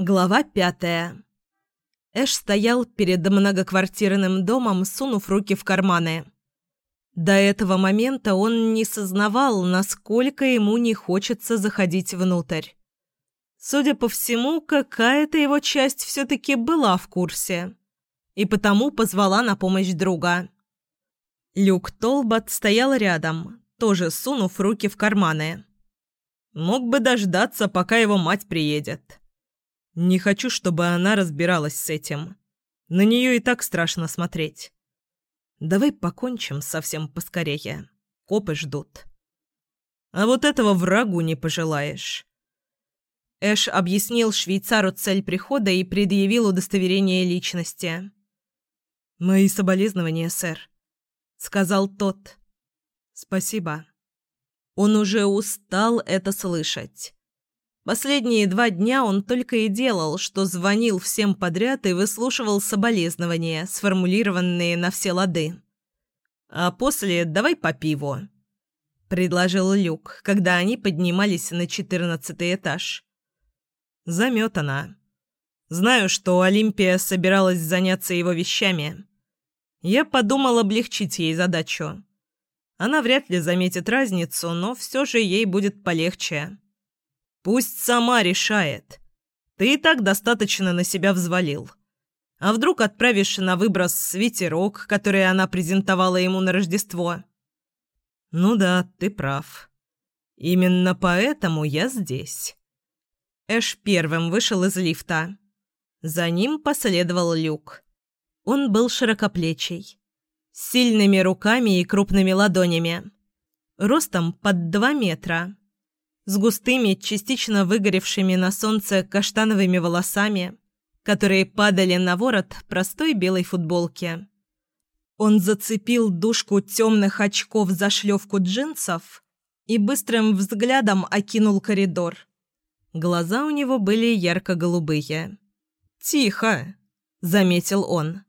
Глава пятая. Эш стоял перед многоквартирным домом, сунув руки в карманы. До этого момента он не сознавал, насколько ему не хочется заходить внутрь. Судя по всему, какая-то его часть все-таки была в курсе, и потому позвала на помощь друга. Люк Толбот стоял рядом, тоже сунув руки в карманы. Мог бы дождаться, пока его мать приедет. Не хочу, чтобы она разбиралась с этим. На нее и так страшно смотреть. Давай покончим совсем поскорее. Копы ждут. А вот этого врагу не пожелаешь. Эш объяснил швейцару цель прихода и предъявил удостоверение личности. «Мои соболезнования, сэр», — сказал тот. «Спасибо». Он уже устал это слышать. Последние два дня он только и делал, что звонил всем подряд и выслушивал соболезнования, сформулированные на все лады. «А после давай по пиву», — предложил Люк, когда они поднимались на четырнадцатый этаж. Заметана. Знаю, что Олимпия собиралась заняться его вещами. Я подумал облегчить ей задачу. Она вряд ли заметит разницу, но все же ей будет полегче. Пусть сама решает. Ты и так достаточно на себя взвалил. А вдруг отправишь на выброс свитерок, который она презентовала ему на Рождество? Ну да, ты прав. Именно поэтому я здесь. Эш первым вышел из лифта. За ним последовал Люк. Он был широкоплечий, с сильными руками и крупными ладонями, ростом под два метра с густыми, частично выгоревшими на солнце каштановыми волосами, которые падали на ворот простой белой футболки. Он зацепил дужку темных очков за шлевку джинсов и быстрым взглядом окинул коридор. Глаза у него были ярко-голубые. «Тихо!» — заметил он.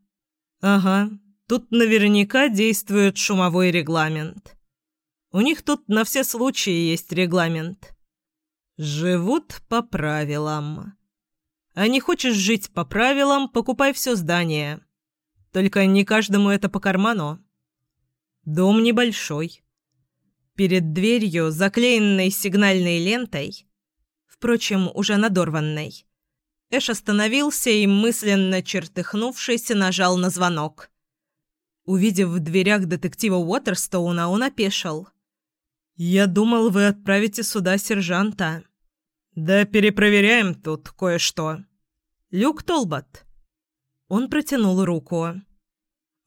«Ага, тут наверняка действует шумовой регламент». У них тут на все случаи есть регламент. Живут по правилам. А не хочешь жить по правилам, покупай все здание. Только не каждому это по карману. Дом небольшой. Перед дверью, заклеенной сигнальной лентой, впрочем, уже надорванной, Эш остановился и, мысленно чертыхнувшись, нажал на звонок. Увидев в дверях детектива Уотерстоуна, он опешил – «Я думал, вы отправите сюда сержанта». «Да перепроверяем тут кое-что». «Люк Толбот». Он протянул руку.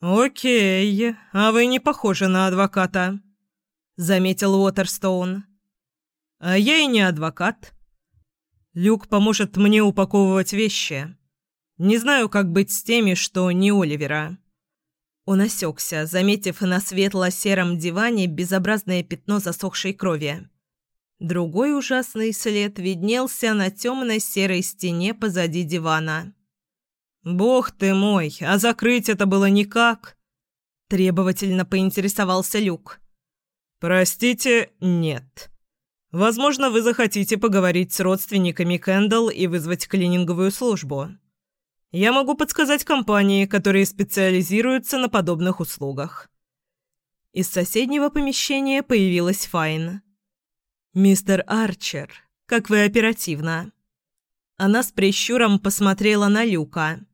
«Окей, а вы не похожи на адвоката», — заметил Уотерстоун. «А я и не адвокат. Люк поможет мне упаковывать вещи. Не знаю, как быть с теми, что не Оливера». Он осекся, заметив на светло-сером диване безобразное пятно засохшей крови. Другой ужасный след виднелся на темно-серой стене позади дивана. «Бог ты мой, а закрыть это было никак!» Требовательно поинтересовался Люк. «Простите, нет. Возможно, вы захотите поговорить с родственниками Кэндалл и вызвать клининговую службу. Я могу подсказать компании, которые специализируются на подобных услугах. Из соседнего помещения появилась Файн. «Мистер Арчер, как вы оперативно!» Она с прищуром посмотрела на Люка.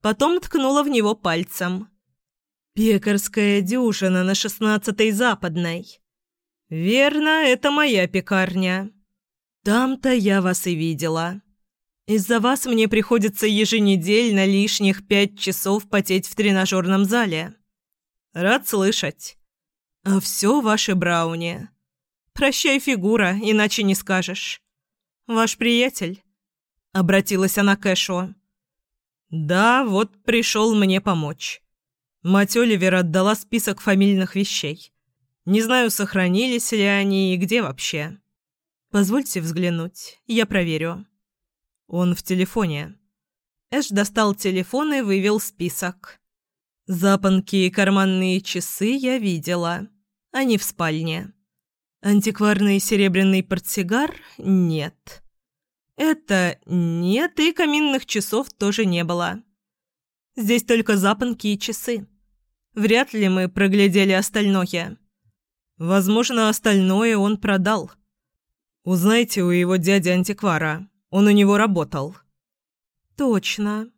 Потом ткнула в него пальцем. «Пекарская дюжина на шестнадцатой западной». «Верно, это моя пекарня. Там-то я вас и видела». Из-за вас мне приходится еженедельно лишних пять часов потеть в тренажерном зале. Рад слышать. А все ваши брауни. Прощай, фигура, иначе не скажешь. Ваш приятель?» Обратилась она к Эшу. «Да, вот пришел мне помочь. Мать Оливер отдала список фамильных вещей. Не знаю, сохранились ли они и где вообще. Позвольте взглянуть, я проверю». Он в телефоне. Эш достал телефон и вывел список. Запонки и карманные часы я видела. Они в спальне. Антикварный серебряный портсигар – нет. Это нет, и каминных часов тоже не было. Здесь только запонки и часы. Вряд ли мы проглядели остальное. Возможно, остальное он продал. Узнайте у его дяди-антиквара. Он у него работал. Точно.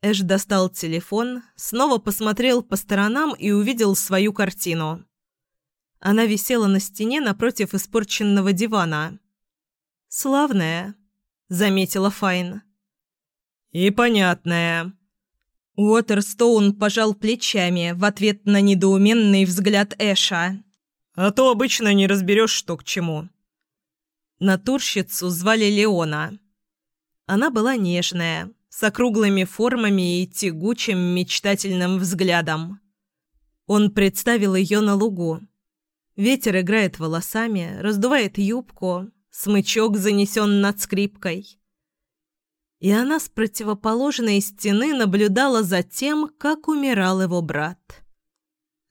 Эш достал телефон, снова посмотрел по сторонам и увидел свою картину. Она висела на стене напротив испорченного дивана. «Славная», — заметила Файн. «И понятная». Уотерстоун пожал плечами в ответ на недоуменный взгляд Эша. «А то обычно не разберешь, что к чему». Натурщицу звали Леона. Она была нежная, с округлыми формами и тягучим мечтательным взглядом. Он представил ее на лугу. Ветер играет волосами, раздувает юбку, смычок занесен над скрипкой. И она с противоположной стены наблюдала за тем, как умирал его брат.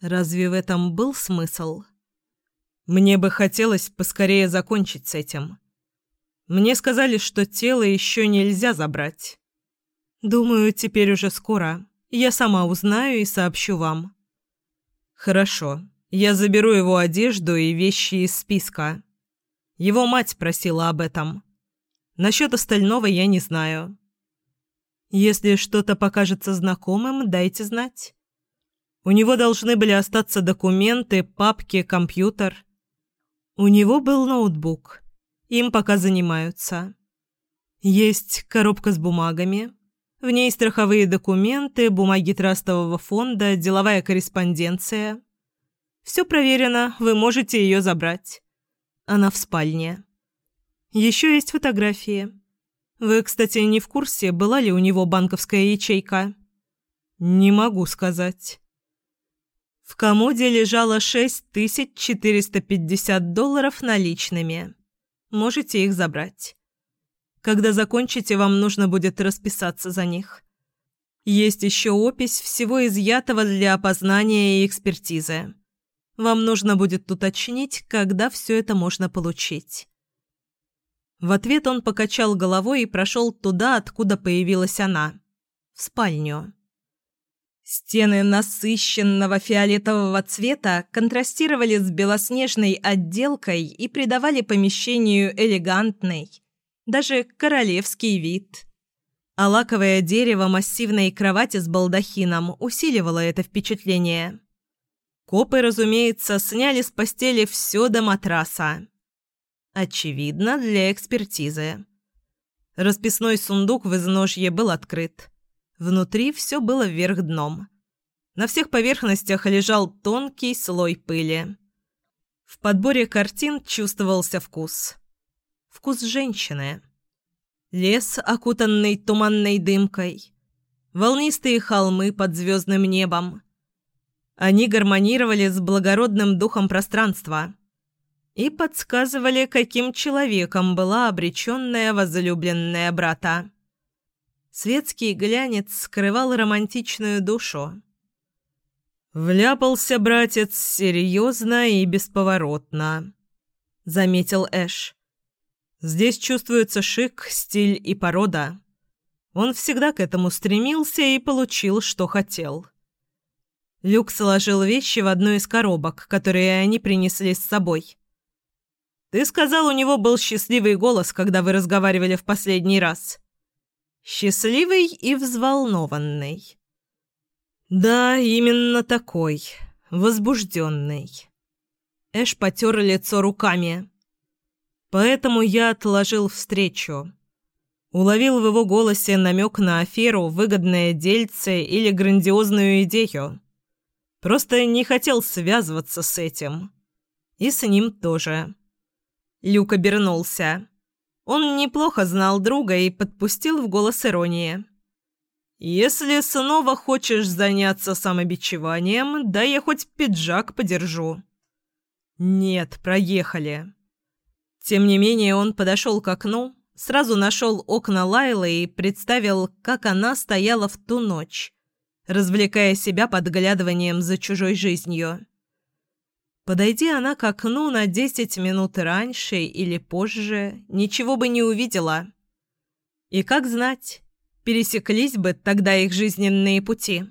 Разве в этом был смысл? Мне бы хотелось поскорее закончить с этим. Мне сказали, что тело еще нельзя забрать. Думаю, теперь уже скоро. Я сама узнаю и сообщу вам. Хорошо. Я заберу его одежду и вещи из списка. Его мать просила об этом. Насчет остального я не знаю. Если что-то покажется знакомым, дайте знать. У него должны были остаться документы, папки, компьютер. У него был ноутбук. Им пока занимаются. Есть коробка с бумагами. В ней страховые документы, бумаги трастового фонда, деловая корреспонденция. Все проверено, вы можете ее забрать. Она в спальне. Еще есть фотографии. Вы, кстати, не в курсе, была ли у него банковская ячейка? Не могу сказать. В комоде лежало 6450 долларов наличными. Можете их забрать. Когда закончите, вам нужно будет расписаться за них. Есть еще опись всего изъятого для опознания и экспертизы. Вам нужно будет уточнить, когда все это можно получить. В ответ он покачал головой и прошел туда, откуда появилась она. В спальню. Стены насыщенного фиолетового цвета контрастировали с белоснежной отделкой и придавали помещению элегантный, даже королевский вид. А лаковое дерево массивной кровати с балдахином усиливало это впечатление. Копы, разумеется, сняли с постели все до матраса. Очевидно, для экспертизы. Расписной сундук в изножье был открыт. Внутри все было вверх дном. На всех поверхностях лежал тонкий слой пыли. В подборе картин чувствовался вкус. Вкус женщины. Лес, окутанный туманной дымкой. Волнистые холмы под звездным небом. Они гармонировали с благородным духом пространства и подсказывали, каким человеком была обреченная возлюбленная брата. Светский глянец скрывал романтичную душу. «Вляпался братец серьезно и бесповоротно», — заметил Эш. «Здесь чувствуется шик, стиль и порода. Он всегда к этому стремился и получил, что хотел». Люк сложил вещи в одну из коробок, которые они принесли с собой. «Ты сказал, у него был счастливый голос, когда вы разговаривали в последний раз». Счастливый и взволнованный. Да, именно такой. Возбужденный. Эш потер лицо руками. Поэтому я отложил встречу. Уловил в его голосе намек на аферу, выгодное дельце или грандиозную идею. Просто не хотел связываться с этим. И с ним тоже. Люк обернулся. Он неплохо знал друга и подпустил в голос иронии. «Если снова хочешь заняться самобичеванием, да я хоть пиджак подержу». «Нет, проехали». Тем не менее он подошел к окну, сразу нашел окна Лайлы и представил, как она стояла в ту ночь, развлекая себя подглядыванием за чужой жизнью. Подойди она к окну на десять минут раньше или позже, ничего бы не увидела. И как знать, пересеклись бы тогда их жизненные пути.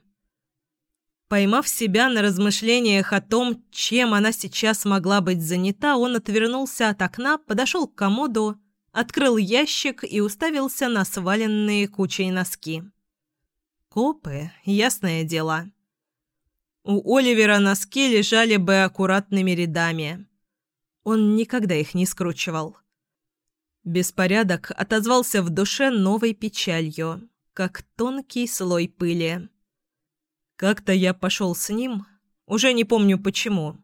Поймав себя на размышлениях о том, чем она сейчас могла быть занята, он отвернулся от окна, подошел к комоду, открыл ящик и уставился на сваленные кучей носки. Копы, ясное дело. У Оливера носки лежали бы аккуратными рядами. Он никогда их не скручивал. Беспорядок отозвался в душе новой печалью, как тонкий слой пыли. Как-то я пошел с ним, уже не помню почему.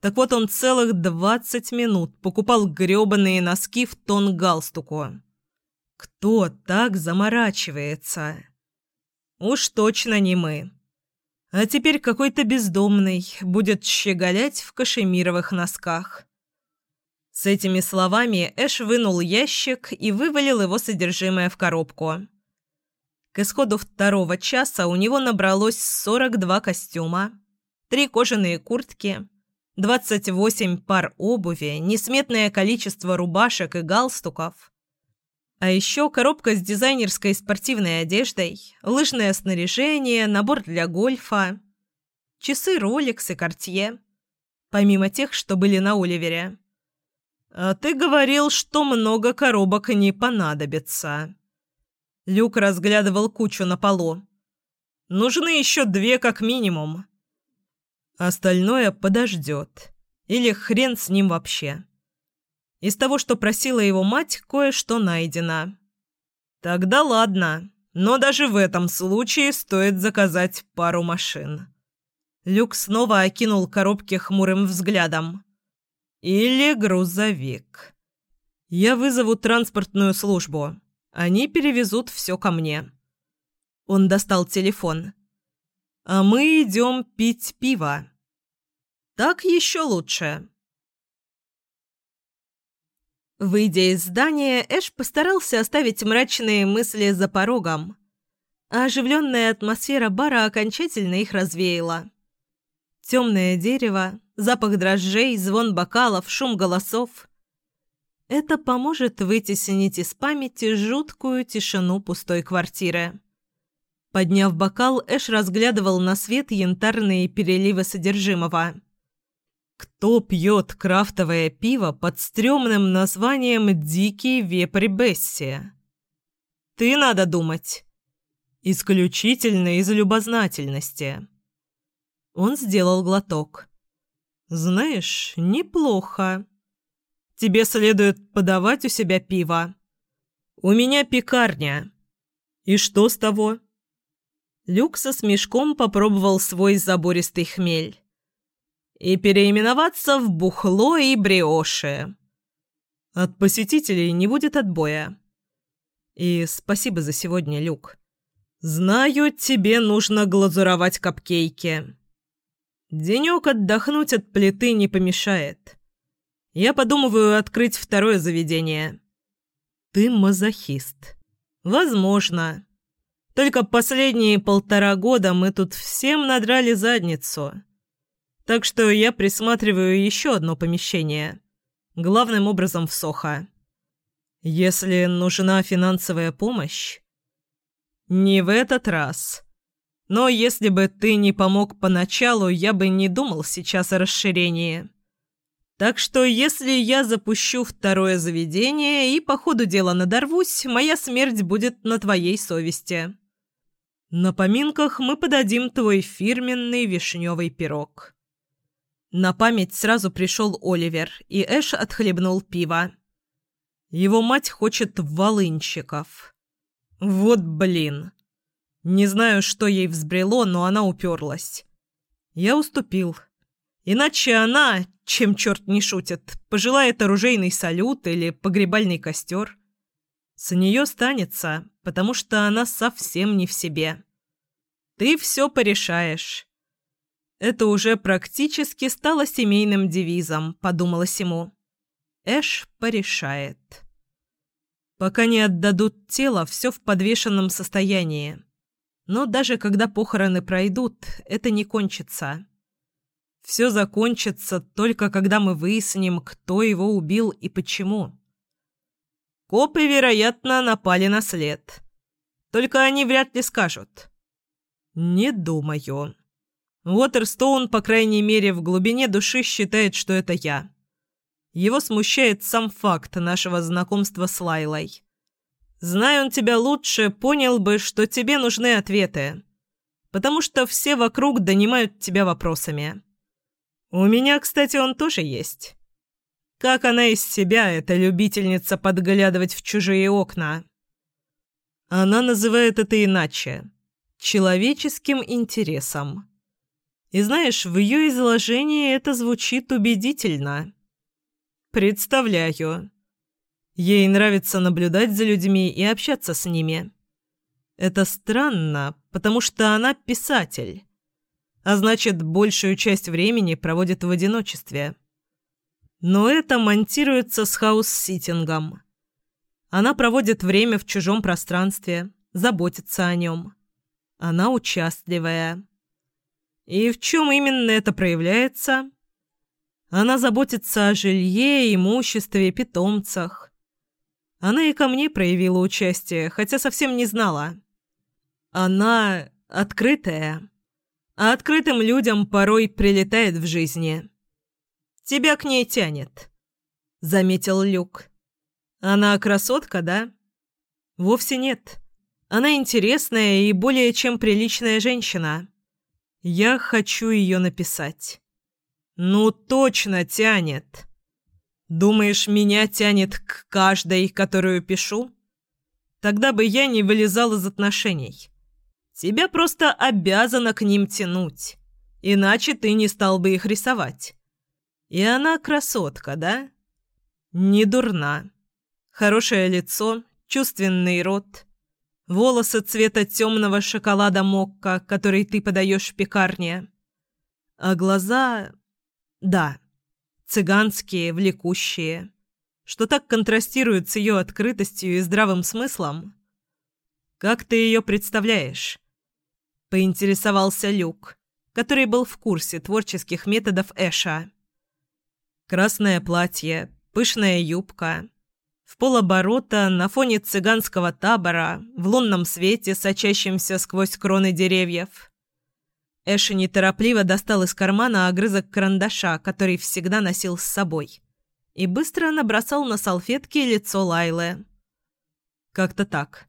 Так вот он целых двадцать минут покупал грёбаные носки в тон галстуку. Кто так заморачивается? Уж точно не мы. А теперь какой-то бездомный будет щеголять в кашемировых носках. С этими словами Эш вынул ящик и вывалил его содержимое в коробку. К исходу второго часа у него набралось 42 костюма, три кожаные куртки, 28 пар обуви, несметное количество рубашек и галстуков. А еще коробка с дизайнерской спортивной одеждой, лыжное снаряжение, набор для гольфа, часы Rolex и Cartier, помимо тех, что были на Оливере. «А ты говорил, что много коробок не понадобится», Люк разглядывал кучу на полу. «Нужны еще две как минимум. Остальное подождет. Или хрен с ним вообще. Из того, что просила его мать, кое-что найдено. Тогда ладно, но даже в этом случае стоит заказать пару машин». Люк снова окинул коробки хмурым взглядом. «Или грузовик. Я вызову транспортную службу». Они перевезут все ко мне». Он достал телефон. «А мы идем пить пиво». «Так еще лучше». Выйдя из здания, Эш постарался оставить мрачные мысли за порогом. А оживленная атмосфера бара окончательно их развеяла. Темное дерево, запах дрожжей, звон бокалов, шум голосов. Это поможет вытеснить из памяти жуткую тишину пустой квартиры. Подняв бокал, Эш разглядывал на свет янтарные переливы содержимого. Кто пьет крафтовое пиво под стрёмным названием «Дикий вепрь Бесси»? Ты надо думать. Исключительно из любознательности. Он сделал глоток. Знаешь, неплохо. Тебе следует подавать у себя пиво. У меня пекарня. И что с того?» Люк со смешком попробовал свой забористый хмель. «И переименоваться в бухло и бриоши. От посетителей не будет отбоя. И спасибо за сегодня, Люк. Знаю, тебе нужно глазуровать капкейки. Денек отдохнуть от плиты не помешает. Я подумываю открыть второе заведение. Ты мазохист. Возможно. Только последние полтора года мы тут всем надрали задницу. Так что я присматриваю еще одно помещение. Главным образом в Сохо. Если нужна финансовая помощь... Не в этот раз. Но если бы ты не помог поначалу, я бы не думал сейчас о расширении. Так что если я запущу второе заведение и по ходу дела надорвусь, моя смерть будет на твоей совести. На поминках мы подадим твой фирменный вишневый пирог». На память сразу пришел Оливер, и Эш отхлебнул пиво. Его мать хочет волынчиков. Вот блин. Не знаю, что ей взбрело, но она уперлась. Я уступил. Иначе она, чем черт не шутит, пожелает оружейный салют или погребальный костер. С нее станется, потому что она совсем не в себе. Ты все порешаешь. Это уже практически стало семейным девизом, подумалось ему. Эш порешает. Пока не отдадут тело, все в подвешенном состоянии. Но даже когда похороны пройдут, это не кончится. Все закончится только когда мы выясним, кто его убил и почему. Копы, вероятно, напали на след. Только они вряд ли скажут. Не думаю. Уотерстоун, по крайней мере, в глубине души считает, что это я. Его смущает сам факт нашего знакомства с Лайлой. Зная он тебя лучше, понял бы, что тебе нужны ответы. Потому что все вокруг донимают тебя вопросами. У меня, кстати, он тоже есть. Как она из себя, эта любительница подглядывать в чужие окна? Она называет это иначе. Человеческим интересом. И знаешь, в ее изложении это звучит убедительно. Представляю. Ей нравится наблюдать за людьми и общаться с ними. Это странно, потому что она писатель. А значит, большую часть времени проводит в одиночестве. Но это монтируется с house-sitting ом. Она проводит время в чужом пространстве, заботится о нем. Она участливая. И в чем именно это проявляется? Она заботится о жилье, имуществе, питомцах. Она и ко мне проявила участие, хотя совсем не знала. Она открытая, а открытым людям порой прилетает в жизни. Тебя к ней тянет, заметил Люк. Она красотка, да? Вовсе нет. Она интересная и более чем приличная женщина. Я хочу ее написать. Ну, точно тянет. Думаешь, меня тянет к каждой, которую пишу? Тогда бы я не вылезал из отношений. Тебя просто обязано к ним тянуть. Иначе ты не стал бы их рисовать. И она красотка, да? Не дурна. Хорошее лицо, чувственный рот. Волосы цвета темного шоколада мокка, который ты подаешь в пекарне. А глаза... Да, цыганские, влекущие. Что так контрастирует с ее открытостью и здравым смыслом. Как ты ее представляешь? поинтересовался Люк, который был в курсе творческих методов Эша. Красное платье, пышная юбка. В полоборота, на фоне цыганского табора, в лунном свете, сочащемся сквозь кроны деревьев. Эш неторопливо достал из кармана огрызок карандаша, который всегда носил с собой, и быстро набросал на салфетке лицо Лайлы. Как-то так.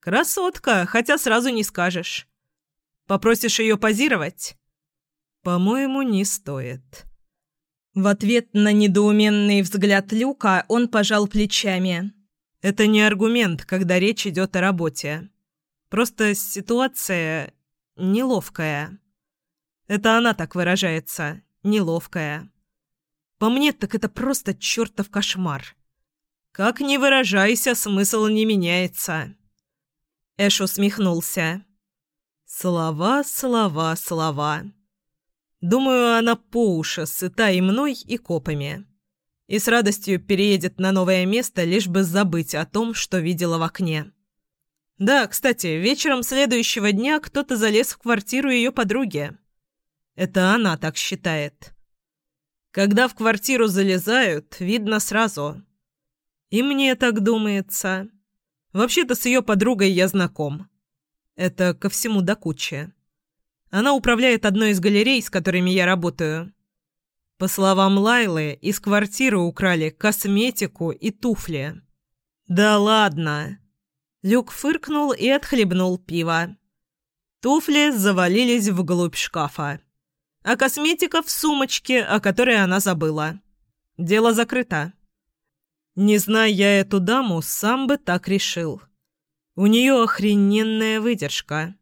«Красотка, хотя сразу не скажешь. Попросишь ее позировать?» «По-моему, не стоит». В ответ на недоуменный взгляд Люка он пожал плечами. «Это не аргумент, когда речь идет о работе. Просто ситуация неловкая. Это она так выражается. Неловкая. По мне, так это просто чертов кошмар. Как ни выражайся, смысл не меняется». Эш усмехнулся. Слова, слова, слова. Думаю, она по уши сыта и мной, и копами. И с радостью переедет на новое место, лишь бы забыть о том, что видела в окне. Да, кстати, вечером следующего дня кто-то залез в квартиру ее подруги. Это она так считает. Когда в квартиру залезают, видно сразу. И мне так думается. Вообще-то с ее подругой я знаком. Это ко всему до кучи. Она управляет одной из галерей, с которыми я работаю. По словам Лайлы, из квартиры украли косметику и туфли. «Да ладно!» Люк фыркнул и отхлебнул пиво. Туфли завалились вглубь шкафа. А косметика в сумочке, о которой она забыла. Дело закрыто. Не зная я эту даму, сам бы так решил. У нее охрененная выдержка.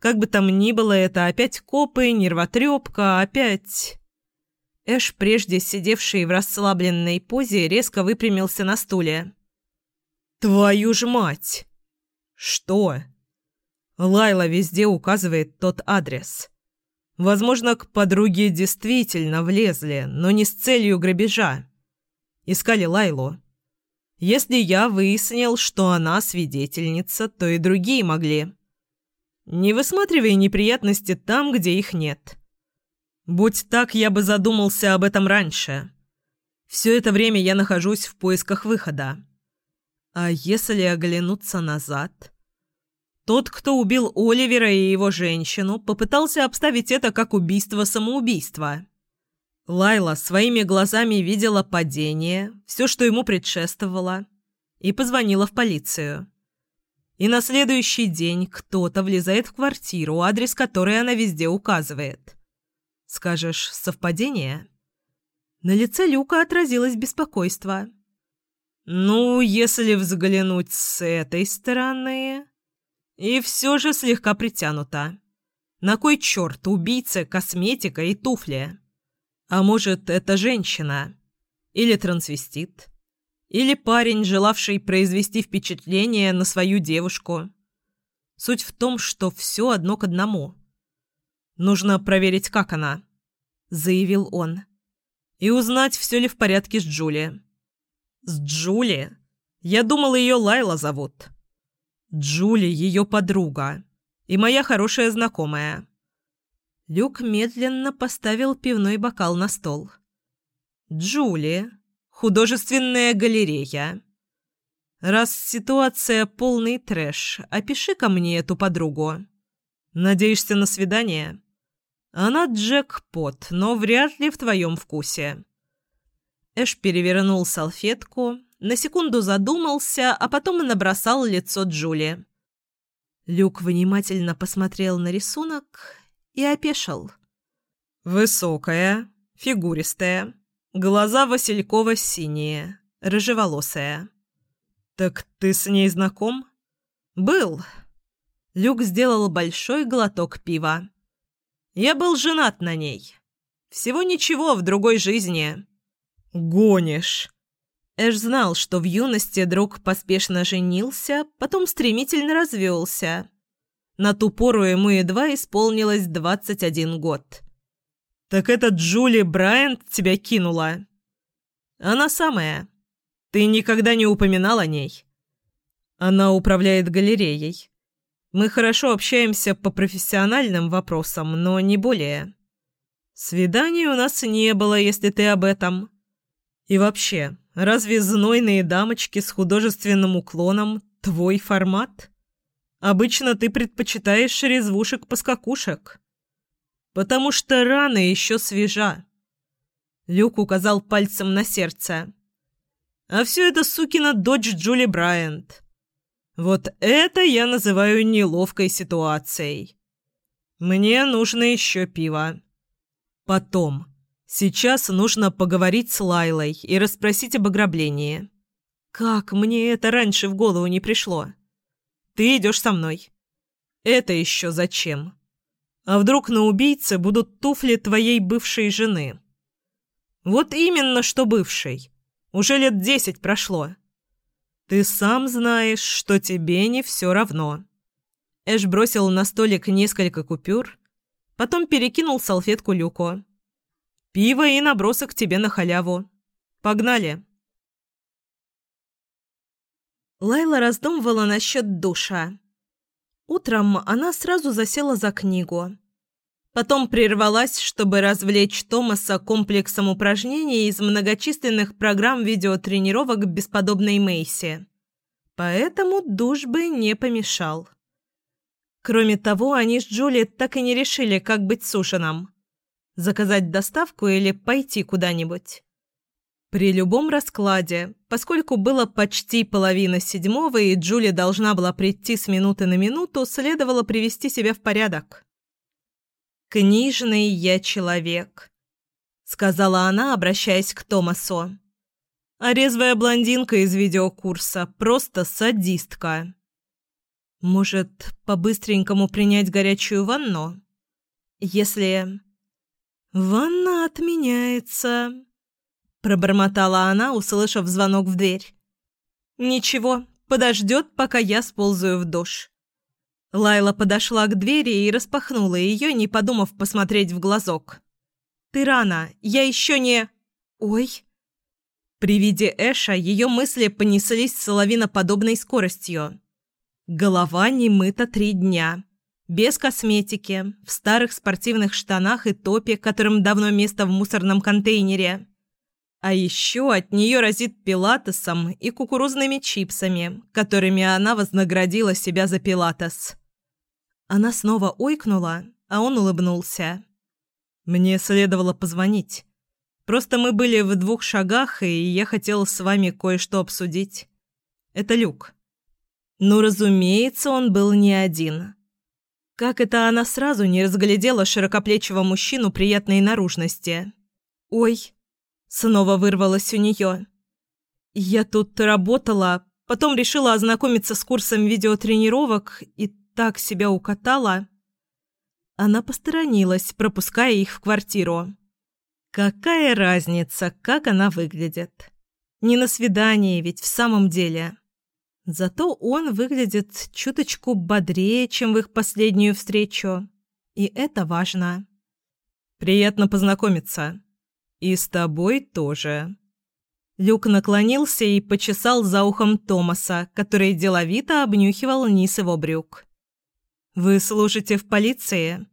Как бы там ни было, это опять копы, нервотрепка, опять... Эш, прежде сидевший в расслабленной позе, резко выпрямился на стуле. «Твою ж мать!» «Что?» Лайла везде указывает тот адрес. Возможно, к подруге действительно влезли, но не с целью грабежа. Искали Лайлу. Если я выяснил, что она свидетельница, то и другие могли. Не высматривай неприятности там, где их нет. Будь так, я бы задумался об этом раньше. Все это время я нахожусь в поисках выхода. А если оглянуться назад? Тот, кто убил Оливера и его женщину, попытался обставить это как убийство-самоубийство. Лайла своими глазами видела падение, все, что ему предшествовало, и позвонила в полицию. И на следующий день кто-то влезает в квартиру, адрес которой она везде указывает. Скажешь, совпадение? На лице Люка отразилось беспокойство. «Ну, если взглянуть с этой стороны...» И все же слегка притянуто. На кой черт убийца, косметика и туфли? А может, это женщина? Или трансвестит? Или парень, желавший произвести впечатление на свою девушку? Суть в том, что все одно к одному. «Нужно проверить, как она», — заявил он. «И узнать, все ли в порядке с Джули». «С Джули? Я думал, ее Лайла зовут». Джули – ее подруга. И моя хорошая знакомая. Люк медленно поставил пивной бокал на стол. Джули. Художественная галерея. Раз ситуация полный трэш, опиши-ка мне эту подругу. Надеешься на свидание? Она джекпот, но вряд ли в твоем вкусе. Эш перевернул салфетку, на секунду задумался, а потом набросал лицо Джули. Люк внимательно посмотрел на рисунок и опешил. «Высокая, фигуристая, глаза Василькова-синие, рыжеволосая. Так ты с ней знаком?» «Был». Люк сделал большой глоток пива. «Я был женат на ней. Всего ничего в другой жизни». «Гонишь!» Эш знал, что в юности друг поспешно женился, потом стремительно развелся. На ту пору ему едва исполнилось 21 год. «Так это Джули Брайант тебя кинула?» «Она самая. Ты никогда не упоминал о ней?» «Она управляет галереей. Мы хорошо общаемся по профессиональным вопросам, но не более. Свиданий у нас не было, если ты об этом. И вообще, Разве знойные дамочки с художественным уклоном – твой формат? Обычно ты предпочитаешь резвушек-поскакушек. Потому что рана еще свежа. Люк указал пальцем на сердце. А все это сукина дочь Джули Брайант. Вот это я называю неловкой ситуацией. Мне нужно еще пиво. Потом. Сейчас нужно поговорить с Лайлой и расспросить об ограблении. Как мне это раньше в голову не пришло? Ты идешь со мной. Это еще зачем? А вдруг на убийце будут туфли твоей бывшей жены? Вот именно что бывшей. Уже лет десять прошло. Ты сам знаешь, что тебе не все равно. Эш бросил на столик несколько купюр, потом перекинул салфетку Люко. Пиво и набросок тебе на халяву. Погнали!» Лайла раздумывала насчет душа. Утром она сразу засела за книгу. Потом прервалась, чтобы развлечь Томаса комплексом упражнений из многочисленных программ видеотренировок бесподобной Мейси. Поэтому душ бы не помешал. Кроме того, они с Джули так и не решили, как быть с ужином. Заказать доставку или пойти куда-нибудь? При любом раскладе, поскольку было почти половина седьмого и Джули должна была прийти с минуты на минуту, следовало привести себя в порядок. «Книжный я человек», — сказала она, обращаясь к Томасу. «А резвая блондинка из видеокурса просто садистка». «Может, по-быстренькому принять горячую ванну? Если...» «Ванна отменяется», — пробормотала она, услышав звонок в дверь. «Ничего, подождет, пока я сползаю в душ». Лайла подошла к двери и распахнула ее, не подумав посмотреть в глазок. «Ты рано, я еще не...» «Ой...» При виде Эша ее мысли понеслись с лавиноподобной скоростью. Голова не мыта три дня. без косметики, в старых спортивных штанах и топе, которым давно место в мусорном контейнере. А еще от нее разит пилатесом и кукурузными чипсами, которыми она вознаградила себя за пилатес. Она снова ойкнула, а он улыбнулся. «Мне следовало позвонить. Просто мы были в двух шагах, и я хотел с вами кое-что обсудить. Это Люк». Ну, разумеется, он был не один. Как это она сразу не разглядела широкоплечего мужчину приятной наружности? «Ой!» — снова вырвалось у нее. «Я тут работала, потом решила ознакомиться с курсом видеотренировок и так себя укатала». Она посторонилась, пропуская их в квартиру. Какая разница, как она выглядит? Не на свидании ведь в самом деле. Зато он выглядит чуточку бодрее, чем в их последнюю встречу. И это важно. «Приятно познакомиться. И с тобой тоже». Люк наклонился и почесал за ухом Томаса, который деловито обнюхивал низ его брюк. «Вы служите в полиции?»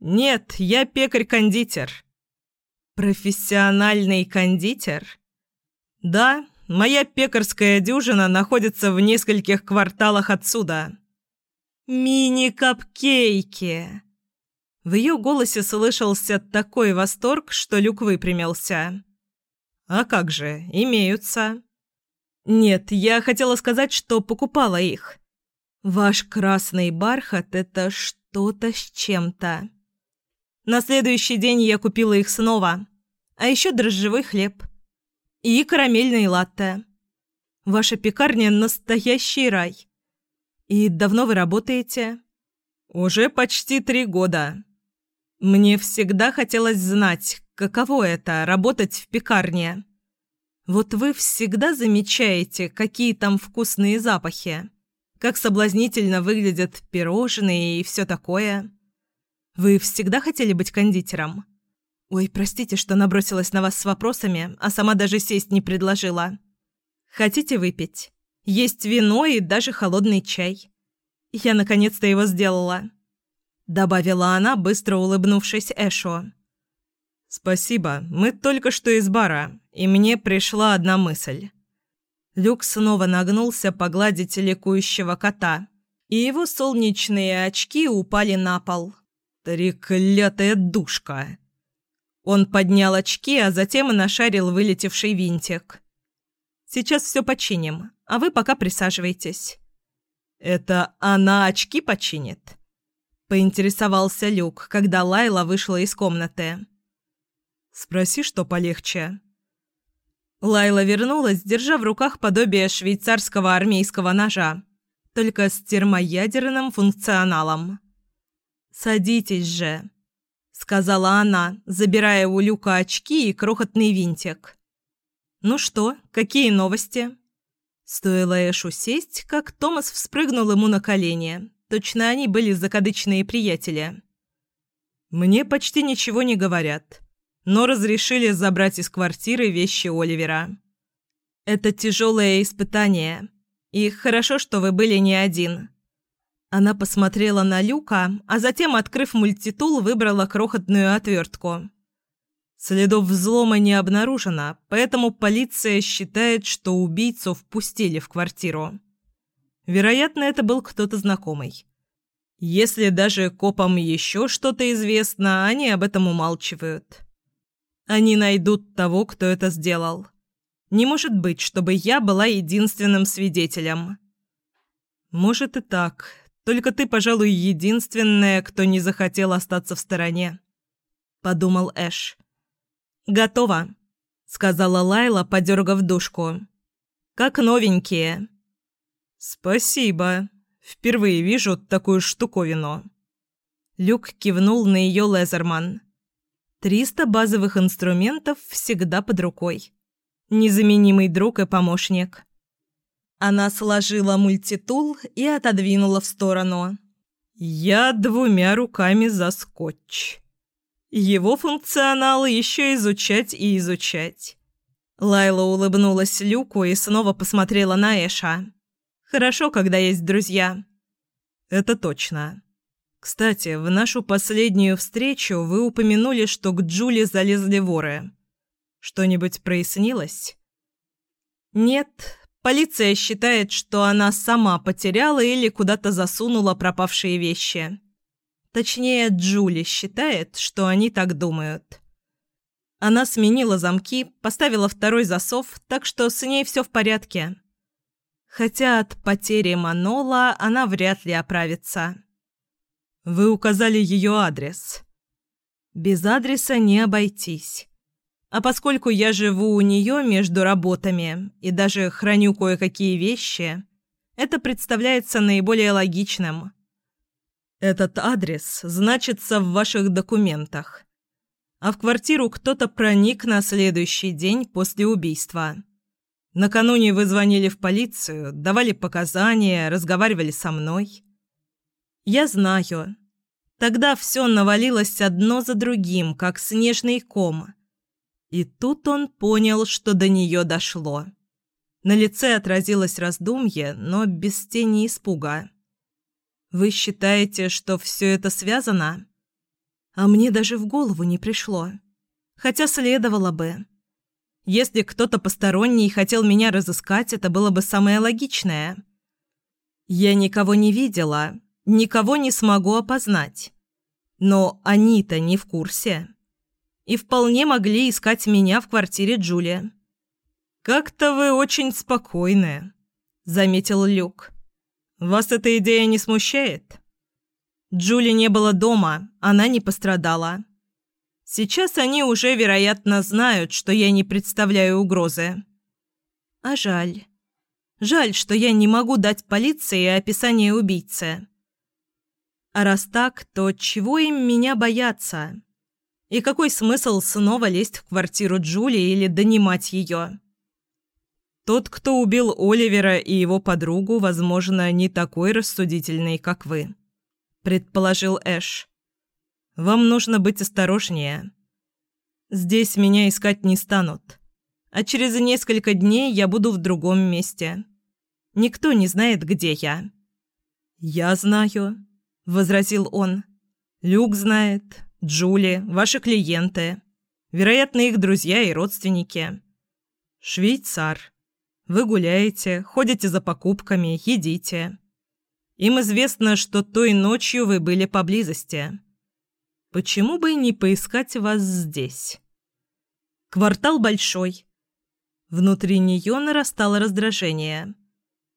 «Нет, я пекарь-кондитер». «Профессиональный кондитер?» «Да, моя пекарская дюжина находится в нескольких кварталах отсюда». «Мини-капкейки!» В ее голосе слышался такой восторг, что Люк выпрямился. «А как же, имеются». «Нет, я хотела сказать, что покупала их. Ваш красный бархат — это что-то с чем-то». На следующий день я купила их снова. А еще дрожжевой хлеб. И карамельные латте. Ваша пекарня – настоящий рай. И давно вы работаете? Уже почти три года. Мне всегда хотелось знать, каково это – работать в пекарне. Вот вы всегда замечаете, какие там вкусные запахи, как соблазнительно выглядят пирожные и все такое. Вы всегда хотели быть кондитером? Ой, простите, что набросилась на вас с вопросами, а сама даже сесть не предложила. Хотите выпить? Есть вино и даже холодный чай. Я наконец-то его сделала. Добавила она, быстро улыбнувшись Эшу. «Спасибо. Мы только что из бара, и мне пришла одна мысль». Люк снова нагнулся погладить ликующего кота, и его солнечные очки упали на пол. «Треклятая душка!» Он поднял очки, а затем нашарил вылетевший винтик. «Сейчас все починим, а вы пока присаживайтесь». «Это она очки починит?» Поинтересовался Люк, когда Лайла вышла из комнаты. «Спроси, что полегче». Лайла вернулась, держа в руках подобие швейцарского армейского ножа, только с термоядерным функционалом. «Садитесь же», — сказала она, забирая у Люка очки и крохотный винтик. «Ну что, какие новости?» Стоило Эшу сесть, как Томас вспрыгнул ему на колени. Точно они были закадычные приятели. «Мне почти ничего не говорят, но разрешили забрать из квартиры вещи Оливера. Это тяжелое испытание, и хорошо, что вы были не один». Она посмотрела на Люка, а затем, открыв мультитул, выбрала крохотную отвертку. Следов взлома не обнаружено, поэтому полиция считает, что убийцу впустили в квартиру. Вероятно, это был кто-то знакомый. Если даже копам еще что-то известно, они об этом умалчивают. Они найдут того, кто это сделал. Не может быть, чтобы я была единственным свидетелем. Может и так, только ты, пожалуй, единственная, кто не захотел остаться в стороне», — подумал Эш. «Готово», — сказала Лайла, подергав душку. «Как новенькие». «Спасибо. Впервые вижу такую штуковину». Люк кивнул на ее Лезерман. «Триста базовых инструментов всегда под рукой. Незаменимый друг и помощник». Она сложила мультитул и отодвинула в сторону. «Я двумя руками за скотч. Его функционал еще изучать и изучать». Лайла улыбнулась Люку и снова посмотрела на Эша. «Хорошо, когда есть друзья». «Это точно». Кстати, в нашу последнюю встречу вы упомянули, что к Джули залезли воры. Что-нибудь прояснилось? Нет, полиция считает, что она сама потеряла или куда-то засунула пропавшие вещи. Точнее, Джули считает, что они так думают. Она сменила замки, поставила второй засов, так что с ней все в порядке. Хотя от потери Манола она вряд ли оправится. Вы указали ее адрес. Без адреса не обойтись. А поскольку я живу у нее между работами и даже храню кое-какие вещи, это представляется наиболее логичным. Этот адрес значится в ваших документах. А в квартиру кто-то проник на следующий день после убийства. Накануне вы звонили в полицию, давали показания, разговаривали со мной. Я знаю. Тогда все навалилось одно за другим, как снежный ком. И тут он понял, что до нее дошло. На лице отразилось раздумье, но без тени испуга. «Вы считаете, что все это связано?» А мне даже в голову не пришло. Хотя следовало бы. Если кто-то посторонний хотел меня разыскать, это было бы самое логичное. Я никого не видела, никого не смогу опознать. Но они-то не в курсе и вполне могли искать меня в квартире Джулия. «Как-то вы очень спокойны», — заметил Люк. «Вас эта идея не смущает?» Джули не было дома, она не пострадала. Сейчас они уже, вероятно, знают, что я не представляю угрозы. А жаль. Жаль, что я не могу дать полиции описание убийцы. А раз так, то чего им меня бояться? И какой смысл снова лезть в квартиру Джули или донимать ее? Тот, кто убил Оливера и его подругу, возможно, не такой рассудительный, как вы, предположил Эш. Вам нужно быть осторожнее. Здесь меня искать не станут. А через несколько дней я буду в другом месте. Никто не знает, где я. Я знаю, возразил он. Люк знает, Джули, ваши клиенты, вероятно, их друзья и родственники. Швейцар. Вы гуляете, ходите за покупками, едите. Им известно, что той ночью вы были поблизости. Почему бы не поискать вас здесь? Квартал большой. Внутри нее нарастало раздражение.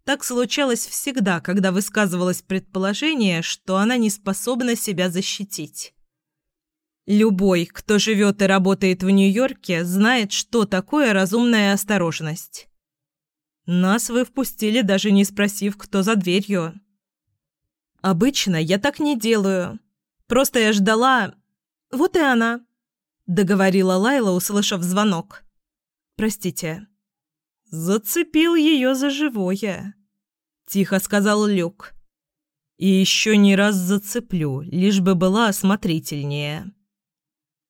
Так случалось всегда, когда высказывалось предположение, что она не способна себя защитить. Любой, кто живет и работает в Нью-Йорке, знает, что такое разумная осторожность. Нас вы впустили, даже не спросив, кто за дверью. Обычно я так не делаю. Просто я ждала... Вот и она, договорила Лайла, услышав звонок. Простите. Зацепил ее за живое, тихо сказал Люк. И еще не раз зацеплю, лишь бы была осмотрительнее.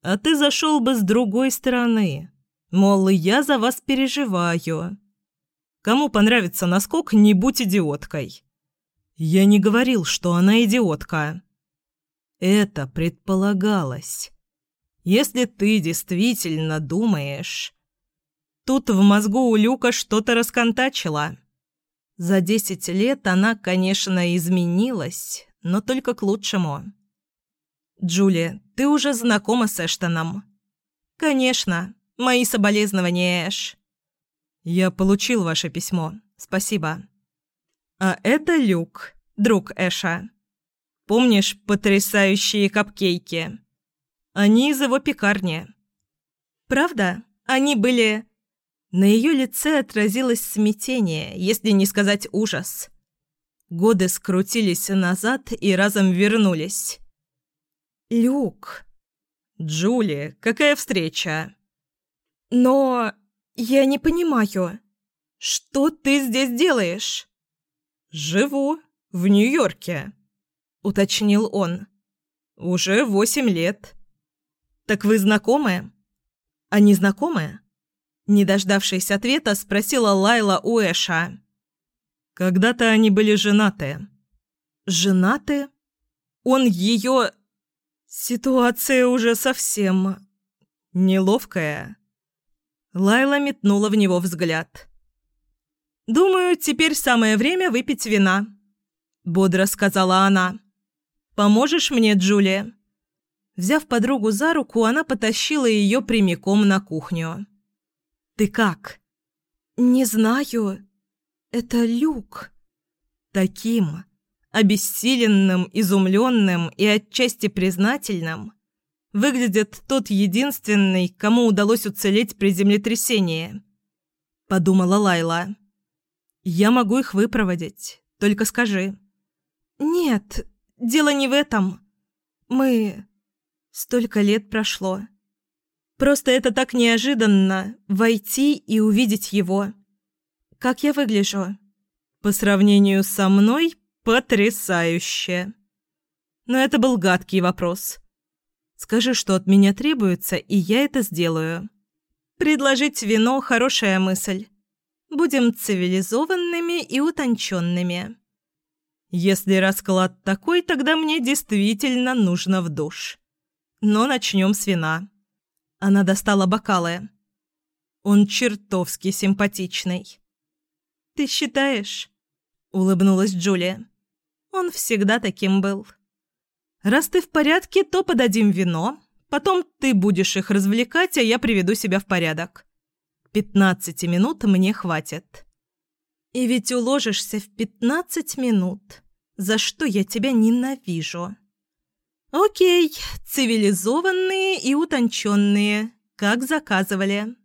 А ты зашел бы с другой стороны. Мол, я за вас переживаю. Кому понравится наскок, не будь идиоткой. Я не говорил, что она идиотка. Это предполагалось. Если ты действительно думаешь... Тут в мозгу у Люка что-то расконтачило. За десять лет она, конечно, изменилась, но только к лучшему. «Джули, ты уже знакома с Эштоном?» «Конечно. Мои соболезнования, Эш». «Я получил ваше письмо. Спасибо». «А это Люк, друг Эша. Помнишь потрясающие капкейки? Они из его пекарни». «Правда? Они были...» На ее лице отразилось смятение, если не сказать ужас. Годы скрутились назад и разом вернулись. «Люк!» «Джули, какая встреча?» «Но я не понимаю, что ты здесь делаешь?» «Живу в Нью-Йорке», — уточнил он. «Уже восемь лет». «Так вы знакомы?» «Они знакомы?» Не дождавшись ответа, спросила Лайла у Эша. «Когда-то они были женаты». «Женаты?» Он ее... Ситуация уже совсем... неловкая. Лайла метнула в него взгляд. «Думаю, теперь самое время выпить вина», — бодро сказала она. «Поможешь мне, Джулия?» Взяв подругу за руку, она потащила ее прямиком на кухню. «Ты как?» «Не знаю. Это Люк». Таким, обессиленным, изумленным и отчасти признательным, выглядит тот единственный, кому удалось уцелеть при землетрясении. Подумала Лайла. «Я могу их выпроводить, только скажи». «Нет, дело не в этом. Мы...» Столько лет прошло. Просто это так неожиданно – войти и увидеть его. Как я выгляжу? По сравнению со мной – потрясающе. Но это был гадкий вопрос. Скажи, что от меня требуется, и я это сделаю. Предложить вино – хорошая мысль. Будем цивилизованными и утонченными. Если расклад такой, тогда мне действительно нужно в душ. Но начнем с вина. Она достала бокалы. Он чертовски симпатичный. «Ты считаешь?» — улыбнулась Джулия. «Он всегда таким был. Раз ты в порядке, то подадим вино, потом ты будешь их развлекать, а я приведу себя в порядок. Пятнадцати минут мне хватит». «И ведь уложишься в пятнадцать минут, за что я тебя ненавижу». «Окей, цивилизованные и утонченные, как заказывали».